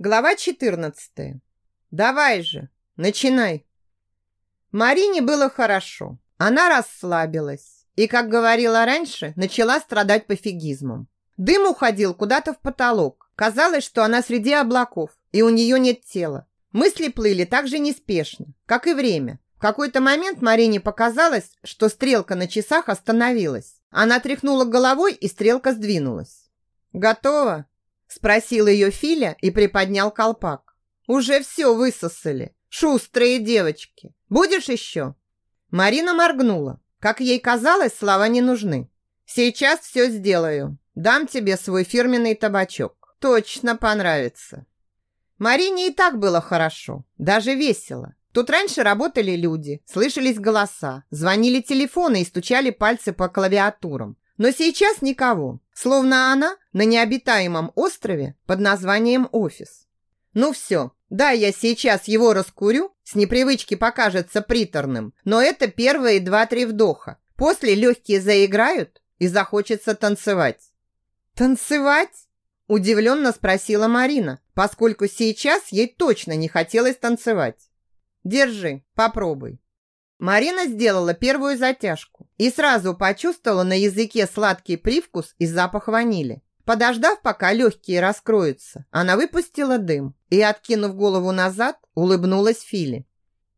Глава 14. Давай же, начинай. Марине было хорошо. Она расслабилась и, как говорила раньше, начала страдать пофигизмом. Дым уходил куда-то в потолок. Казалось, что она среди облаков, и у нее нет тела. Мысли плыли так же неспешно, как и время. В какой-то момент Марине показалось, что стрелка на часах остановилась. Она тряхнула головой, и стрелка сдвинулась. «Готово?» Спросил ее Филя и приподнял колпак. Уже все высосали. Шустрые девочки. Будешь еще? Марина моргнула. Как ей казалось, слова не нужны. Сейчас все сделаю. Дам тебе свой фирменный табачок. Точно понравится. Марине и так было хорошо, даже весело. Тут раньше работали люди, слышались голоса, звонили телефоны и стучали пальцы по клавиатурам. Но сейчас никого, словно она на необитаемом острове под названием офис. Ну все, да, я сейчас его раскурю, с непривычки покажется приторным, но это первые два-три вдоха. После легкие заиграют и захочется танцевать. Танцевать? Удивленно спросила Марина, поскольку сейчас ей точно не хотелось танцевать. Держи, попробуй. Марина сделала первую затяжку и сразу почувствовала на языке сладкий привкус и запах ванили. Подождав, пока легкие раскроются, она выпустила дым и, откинув голову назад, улыбнулась Филе.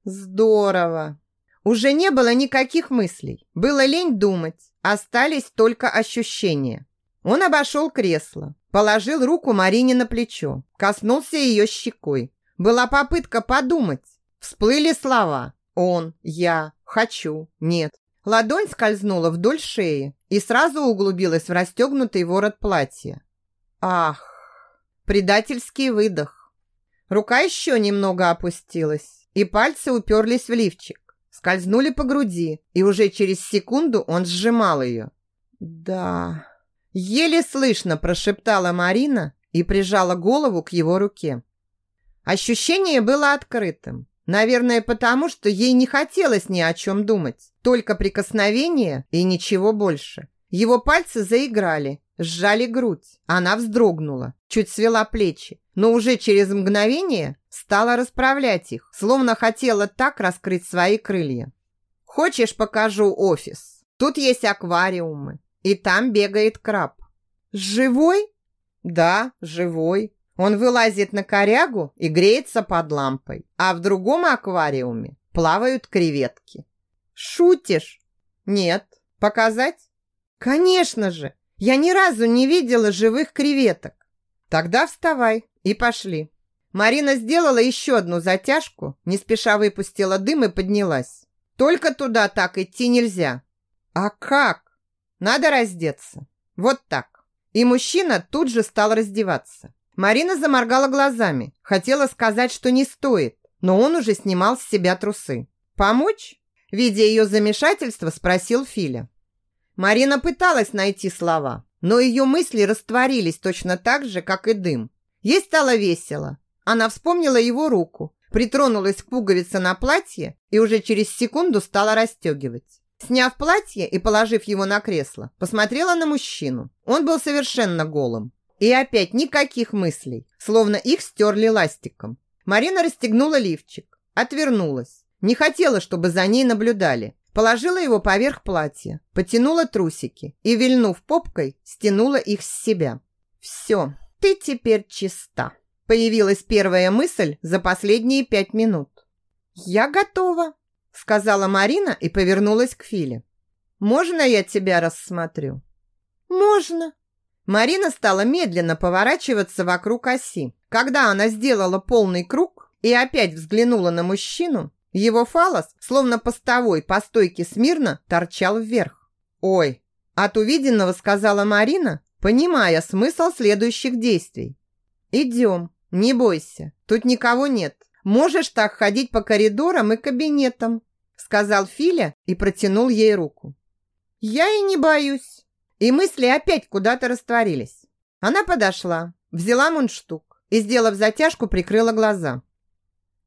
Здорово! Уже не было никаких мыслей. Было лень думать. Остались только ощущения. Он обошел кресло, положил руку Марине на плечо, коснулся ее щекой. Была попытка подумать. Всплыли слова он, я, хочу, нет. Ладонь скользнула вдоль шеи и сразу углубилась в расстегнутый ворот платья. Ах, предательский выдох. Рука еще немного опустилась, и пальцы уперлись в лифчик. Скользнули по груди, и уже через секунду он сжимал ее. «Да...» Еле слышно прошептала Марина и прижала голову к его руке. Ощущение было открытым. Наверное, потому что ей не хотелось ни о чем думать. Только прикосновение и ничего больше. Его пальцы заиграли, сжали грудь. Она вздрогнула, чуть свела плечи, но уже через мгновение стала расправлять их, словно хотела так раскрыть свои крылья. «Хочешь, покажу офис? Тут есть аквариумы, и там бегает краб». «Живой?» «Да, живой. Он вылазит на корягу и греется под лампой, а в другом аквариуме плавают креветки. Шутишь? Нет. Показать? Конечно же. Я ни разу не видела живых креветок. Тогда вставай и пошли. Марина сделала еще одну затяжку, не спеша выпустила дым и поднялась. Только туда так идти нельзя. А как? Надо раздеться. Вот так. И мужчина тут же стал раздеваться. Марина заморгала глазами. Хотела сказать, что не стоит, но он уже снимал с себя трусы. «Помочь?» Видя ее замешательство, спросил Филя. Марина пыталась найти слова, но ее мысли растворились точно так же, как и дым. Ей стало весело. Она вспомнила его руку, притронулась к пуговице на платье и уже через секунду стала расстегивать. Сняв платье и положив его на кресло, посмотрела на мужчину. Он был совершенно голым. И опять никаких мыслей, словно их стерли ластиком. Марина расстегнула лифчик, отвернулась. Не хотела, чтобы за ней наблюдали. Положила его поверх платья, потянула трусики и, вильнув попкой, стянула их с себя. «Все, ты теперь чиста», – появилась первая мысль за последние пять минут. «Я готова», – сказала Марина и повернулась к Филе. «Можно я тебя рассмотрю?» «Можно», Марина стала медленно поворачиваться вокруг оси. Когда она сделала полный круг и опять взглянула на мужчину, его фалос, словно постовой по стойке смирно, торчал вверх. «Ой!» От увиденного сказала Марина, понимая смысл следующих действий. «Идем, не бойся, тут никого нет. Можешь так ходить по коридорам и кабинетам», сказал Филя и протянул ей руку. «Я и не боюсь», и мысли опять куда-то растворились. Она подошла, взяла мундштук и, сделав затяжку, прикрыла глаза.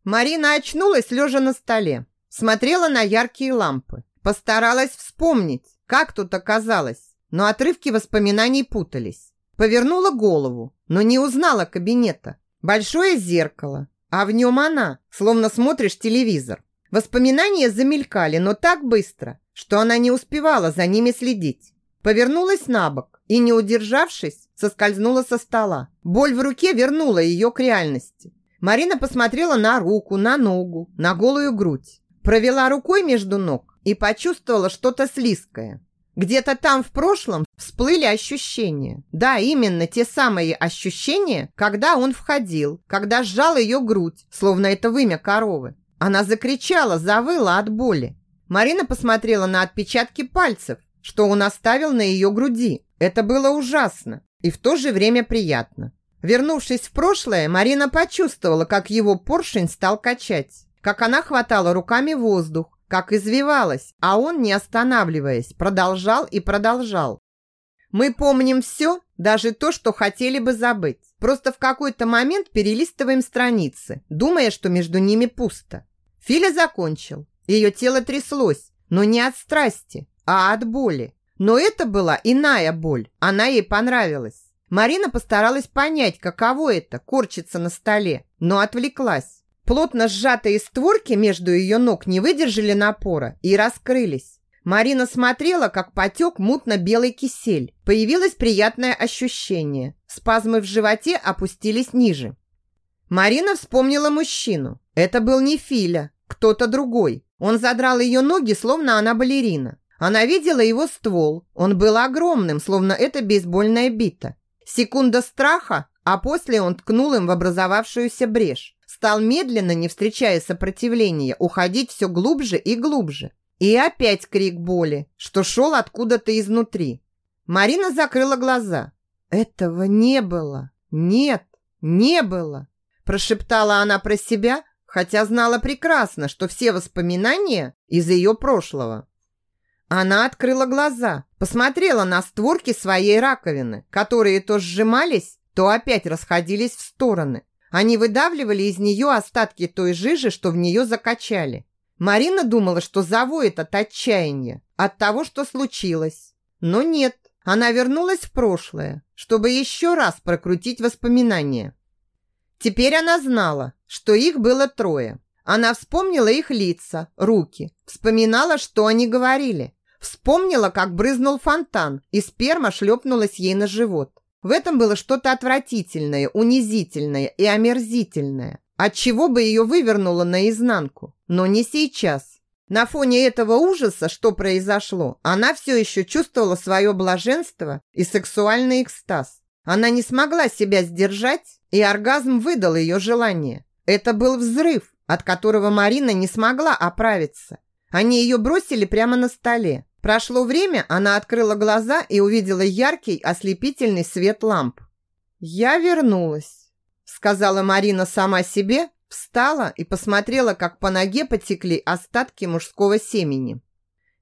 Марина очнулась, лежа на столе. Смотрела на яркие лампы. Постаралась вспомнить, как тут оказалось, но отрывки воспоминаний путались. Повернула голову, но не узнала кабинета. Большое зеркало, а в нем она, словно смотришь телевизор. Воспоминания замелькали, но так быстро, что она не успевала за ними следить. Повернулась на бок и, не удержавшись, соскользнула со стола. Боль в руке вернула ее к реальности. Марина посмотрела на руку, на ногу, на голую грудь. Провела рукой между ног и почувствовала что-то слизкое. Где-то там в прошлом всплыли ощущения. Да, именно те самые ощущения, когда он входил, когда сжал ее грудь, словно это вымя коровы. Она закричала, завыла от боли. Марина посмотрела на отпечатки пальцев, что он оставил на ее груди. Это было ужасно и в то же время приятно. Вернувшись в прошлое, Марина почувствовала, как его поршень стал качать, как она хватала руками воздух, как извивалась, а он, не останавливаясь, продолжал и продолжал. Мы помним все, даже то, что хотели бы забыть. Просто в какой-то момент перелистываем страницы, думая, что между ними пусто. Филя закончил. Ее тело тряслось, но не от страсти, а от боли. Но это была иная боль. Она ей понравилась. Марина постаралась понять, каково это – корчиться на столе, но отвлеклась. Плотно сжатые створки между ее ног не выдержали напора и раскрылись. Марина смотрела, как потек мутно-белый кисель. Появилось приятное ощущение. Спазмы в животе опустились ниже. Марина вспомнила мужчину. Это был не Филя, кто-то другой. Он задрал ее ноги, словно она балерина. Она видела его ствол. Он был огромным, словно это бейсбольная бита. Секунда страха, а после он ткнул им в образовавшуюся брешь. Стал медленно, не встречая сопротивления, уходить все глубже и глубже. И опять крик боли, что шел откуда-то изнутри. Марина закрыла глаза. Этого не было. Нет, не было. Прошептала она про себя, хотя знала прекрасно, что все воспоминания из ее прошлого. Она открыла глаза, посмотрела на створки своей раковины, которые то сжимались, то опять расходились в стороны. Они выдавливали из нее остатки той жижи, что в нее закачали. Марина думала, что завоет от отчаяния, от того, что случилось. Но нет, она вернулась в прошлое, чтобы еще раз прокрутить воспоминания. Теперь она знала, что их было трое. Она вспомнила их лица, руки, вспоминала, что они говорили. Вспомнила, как брызнул фонтан, и сперма шлепнулась ей на живот. В этом было что-то отвратительное, унизительное и омерзительное, от чего бы ее вывернуло наизнанку. Но не сейчас. На фоне этого ужаса, что произошло, она все еще чувствовала свое блаженство и сексуальный экстаз. Она не смогла себя сдержать, и оргазм выдал ее желание. Это был взрыв, от которого Марина не смогла оправиться. Они ее бросили прямо на столе. Прошло время, она открыла глаза и увидела яркий, ослепительный свет ламп. «Я вернулась», – сказала Марина сама себе, встала и посмотрела, как по ноге потекли остатки мужского семени.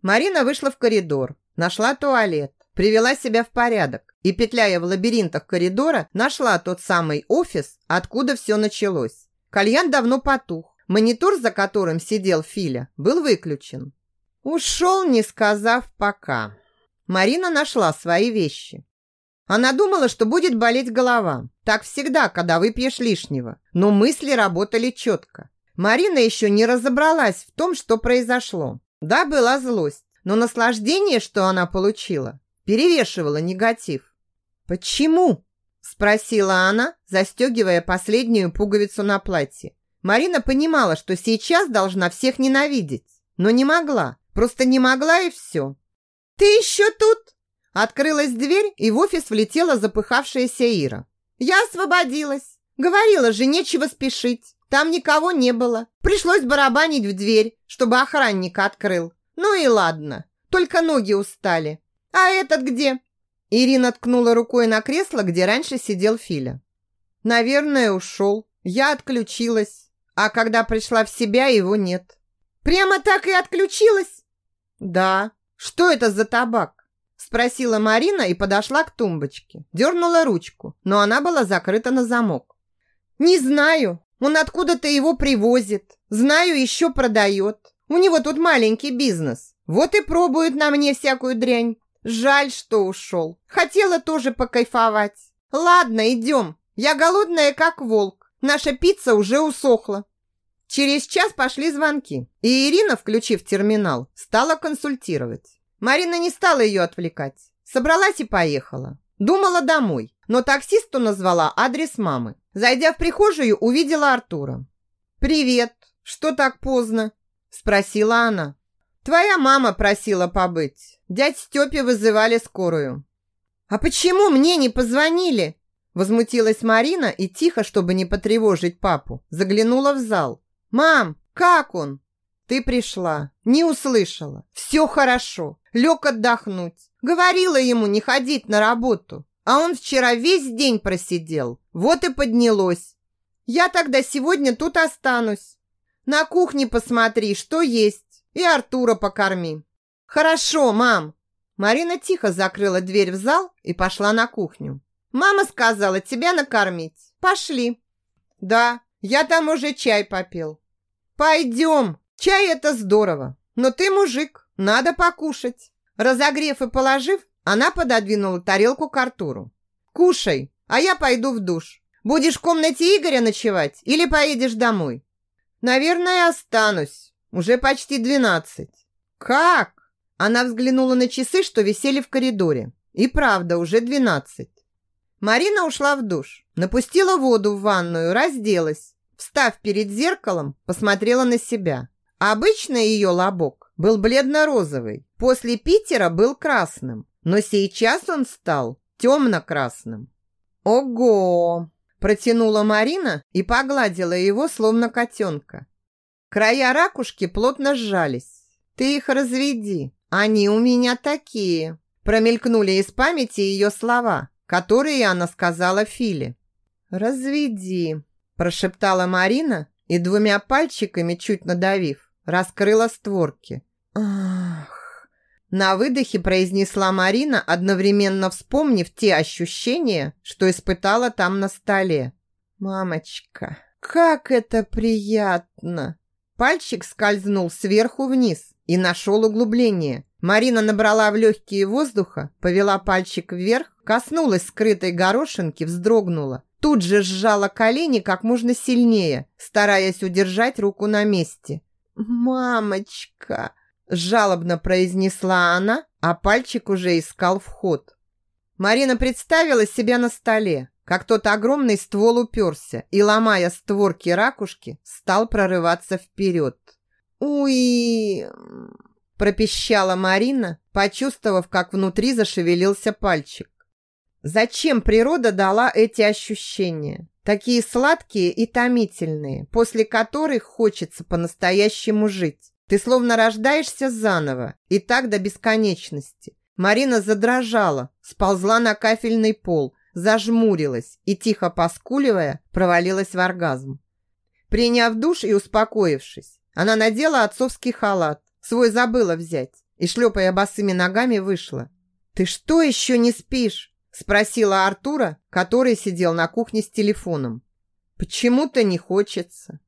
Марина вышла в коридор, нашла туалет, привела себя в порядок и, петляя в лабиринтах коридора, нашла тот самый офис, откуда все началось. Кальян давно потух. Монитор, за которым сидел Филя, был выключен. Ушел, не сказав пока. Марина нашла свои вещи. Она думала, что будет болеть голова. Так всегда, когда выпьешь лишнего. Но мысли работали четко. Марина еще не разобралась в том, что произошло. Да, была злость, но наслаждение, что она получила, перевешивало негатив. «Почему?» – спросила она, застегивая последнюю пуговицу на платье. Марина понимала, что сейчас должна всех ненавидеть, но не могла. Просто не могла и все. «Ты еще тут?» Открылась дверь, и в офис влетела запыхавшаяся Ира. «Я освободилась. Говорила же, нечего спешить. Там никого не было. Пришлось барабанить в дверь, чтобы охранник открыл. Ну и ладно, только ноги устали. А этот где?» Ирина ткнула рукой на кресло, где раньше сидел Филя. «Наверное, ушел. Я отключилась. А когда пришла в себя, его нет». «Прямо так и отключилась?» «Да. Что это за табак?» Спросила Марина и подошла к тумбочке. Дернула ручку, но она была закрыта на замок. «Не знаю. Он откуда-то его привозит. Знаю, еще продает. У него тут маленький бизнес. Вот и пробует на мне всякую дрянь. Жаль, что ушел. Хотела тоже покайфовать. Ладно, идем. Я голодная, как волк. Наша пицца уже усохла. Через час пошли звонки, и Ирина, включив терминал, стала консультировать. Марина не стала ее отвлекать. Собралась и поехала. Думала домой, но таксисту назвала адрес мамы. Зайдя в прихожую, увидела Артура. «Привет! Что так поздно?» – спросила она. «Твоя мама просила побыть. Дядь Степе вызывали скорую». «А почему мне не позвонили?» Возмутилась Марина и тихо, чтобы не потревожить папу, заглянула в зал. «Мам, как он?» «Ты пришла, не услышала. Все хорошо. Лег отдохнуть. Говорила ему не ходить на работу. А он вчера весь день просидел. Вот и поднялось. Я тогда сегодня тут останусь. На кухне посмотри, что есть. И Артура покорми. Хорошо, мам. Марина тихо закрыла дверь в зал и пошла на кухню. Мама сказала тебя накормить. Пошли. Да, я там уже чай попил. Пойдем. Чай это здорово. Но ты мужик, надо покушать. Разогрев и положив, она пододвинула тарелку к Артуру. «Кушай, а я пойду в душ. Будешь в комнате Игоря ночевать или поедешь домой?» «Наверное, останусь. Уже почти двенадцать». «Как?» Она взглянула на часы, что висели в коридоре. И правда, уже двенадцать. Марина ушла в душ, напустила воду в ванную, разделась. Встав перед зеркалом, посмотрела на себя. Обычно ее лобок был бледно-розовый, после Питера был красным. Но сейчас он стал темно-красным. «Ого!» – протянула Марина и погладила его, словно котенка. Края ракушки плотно сжались. «Ты их разведи, они у меня такие!» Промелькнули из памяти ее слова, которые она сказала Филе. «Разведи», – прошептала Марина и двумя пальчиками, чуть надавив, раскрыла створки. «Ах!» На выдохе произнесла Марина, одновременно вспомнив те ощущения, что испытала там на столе. «Мамочка, как это приятно!» Пальчик скользнул сверху вниз и нашел углубление. Марина набрала в легкие воздуха, повела пальчик вверх, коснулась скрытой горошинки, вздрогнула. Тут же сжала колени как можно сильнее, стараясь удержать руку на месте. «Мамочка!» Жалобно произнесла она, а пальчик уже искал вход. Марина представила себя на столе, как тот огромный ствол уперся и, ломая створки ракушки, стал прорываться вперед. «Уи!» – пропищала Марина, почувствовав, как внутри зашевелился пальчик. Зачем природа дала эти ощущения? Такие сладкие и томительные, после которых хочется по-настоящему жить. Ты словно рождаешься заново, и так до бесконечности. Марина задрожала, сползла на кафельный пол, зажмурилась и, тихо поскуливая, провалилась в оргазм. Приняв душ и успокоившись, она надела отцовский халат, свой забыла взять, и, шлепая босыми ногами, вышла. «Ты что еще не спишь?» – спросила Артура, который сидел на кухне с телефоном. «Почему-то не хочется».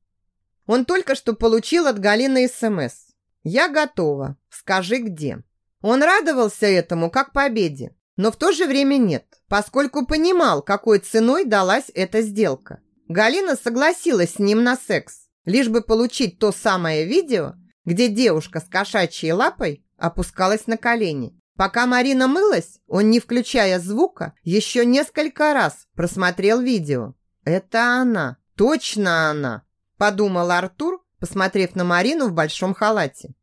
Он только что получил от Галины СМС. «Я готова. Скажи, где». Он радовался этому как победе, но в то же время нет, поскольку понимал, какой ценой далась эта сделка. Галина согласилась с ним на секс, лишь бы получить то самое видео, где девушка с кошачьей лапой опускалась на колени. Пока Марина мылась, он, не включая звука, еще несколько раз просмотрел видео. Это она, точно она подумал Артур, посмотрев на Марину в большом халате.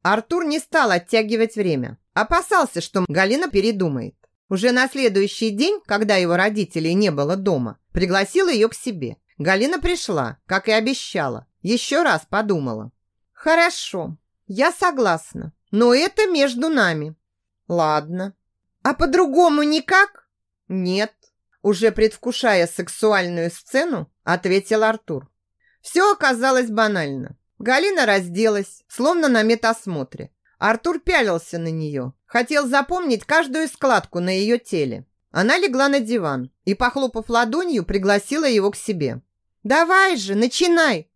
Артур не стал оттягивать время. Опасался, что Галина передумает. Уже на следующий день, когда его родителей не было дома, пригласил ее к себе. Галина пришла, как и обещала. Еще раз подумала. «Хорошо, я согласна, но это между нами». «Ладно». «А по-другому никак?» «Нет». Уже предвкушая сексуальную сцену, ответил Артур. Все оказалось банально. Галина разделась, словно на медосмотре. Артур пялился на нее, хотел запомнить каждую складку на ее теле. Она легла на диван и, похлопав ладонью, пригласила его к себе. «Давай же, начинай!»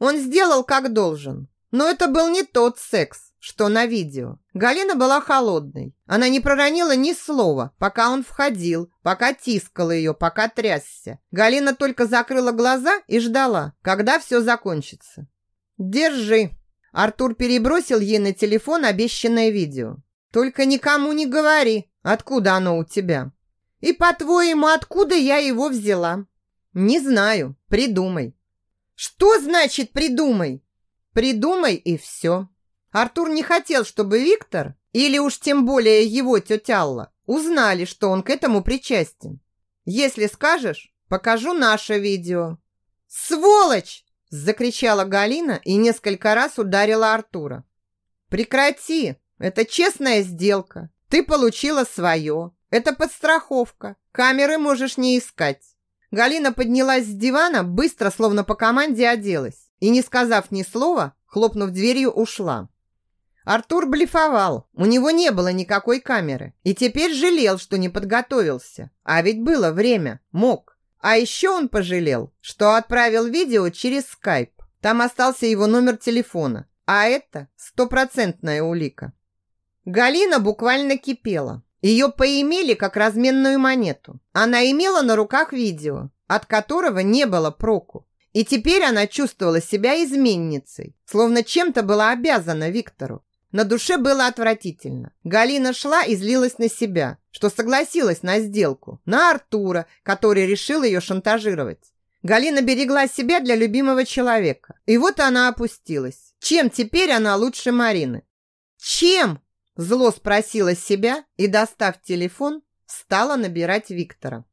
Он сделал как должен, но это был не тот секс, что на видео. Галина была холодной. Она не проронила ни слова, пока он входил, пока тискала ее, пока трясся. Галина только закрыла глаза и ждала, когда все закончится. «Держи». Артур перебросил ей на телефон обещанное видео. «Только никому не говори, откуда оно у тебя». «И, по-твоему, откуда я его взяла?» «Не знаю. Придумай». «Что значит «придумай»?» «Придумай и все». Артур не хотел, чтобы Виктор, или уж тем более его тетя Алла, узнали, что он к этому причастен. «Если скажешь, покажу наше видео». «Сволочь!» – закричала Галина и несколько раз ударила Артура. «Прекрати! Это честная сделка. Ты получила свое. Это подстраховка. Камеры можешь не искать». Галина поднялась с дивана, быстро, словно по команде, оделась и, не сказав ни слова, хлопнув дверью, ушла. Артур блефовал, у него не было никакой камеры и теперь жалел, что не подготовился. А ведь было время, мог. А еще он пожалел, что отправил видео через скайп. Там остался его номер телефона, а это стопроцентная улика. Галина буквально кипела. Ее поимели как разменную монету. Она имела на руках видео, от которого не было проку. И теперь она чувствовала себя изменницей, словно чем-то была обязана Виктору. На душе было отвратительно. Галина шла и злилась на себя, что согласилась на сделку, на Артура, который решил ее шантажировать. Галина берегла себя для любимого человека. И вот она опустилась. Чем теперь она лучше Марины? Чем? Зло спросила себя и, достав телефон, стала набирать Виктора.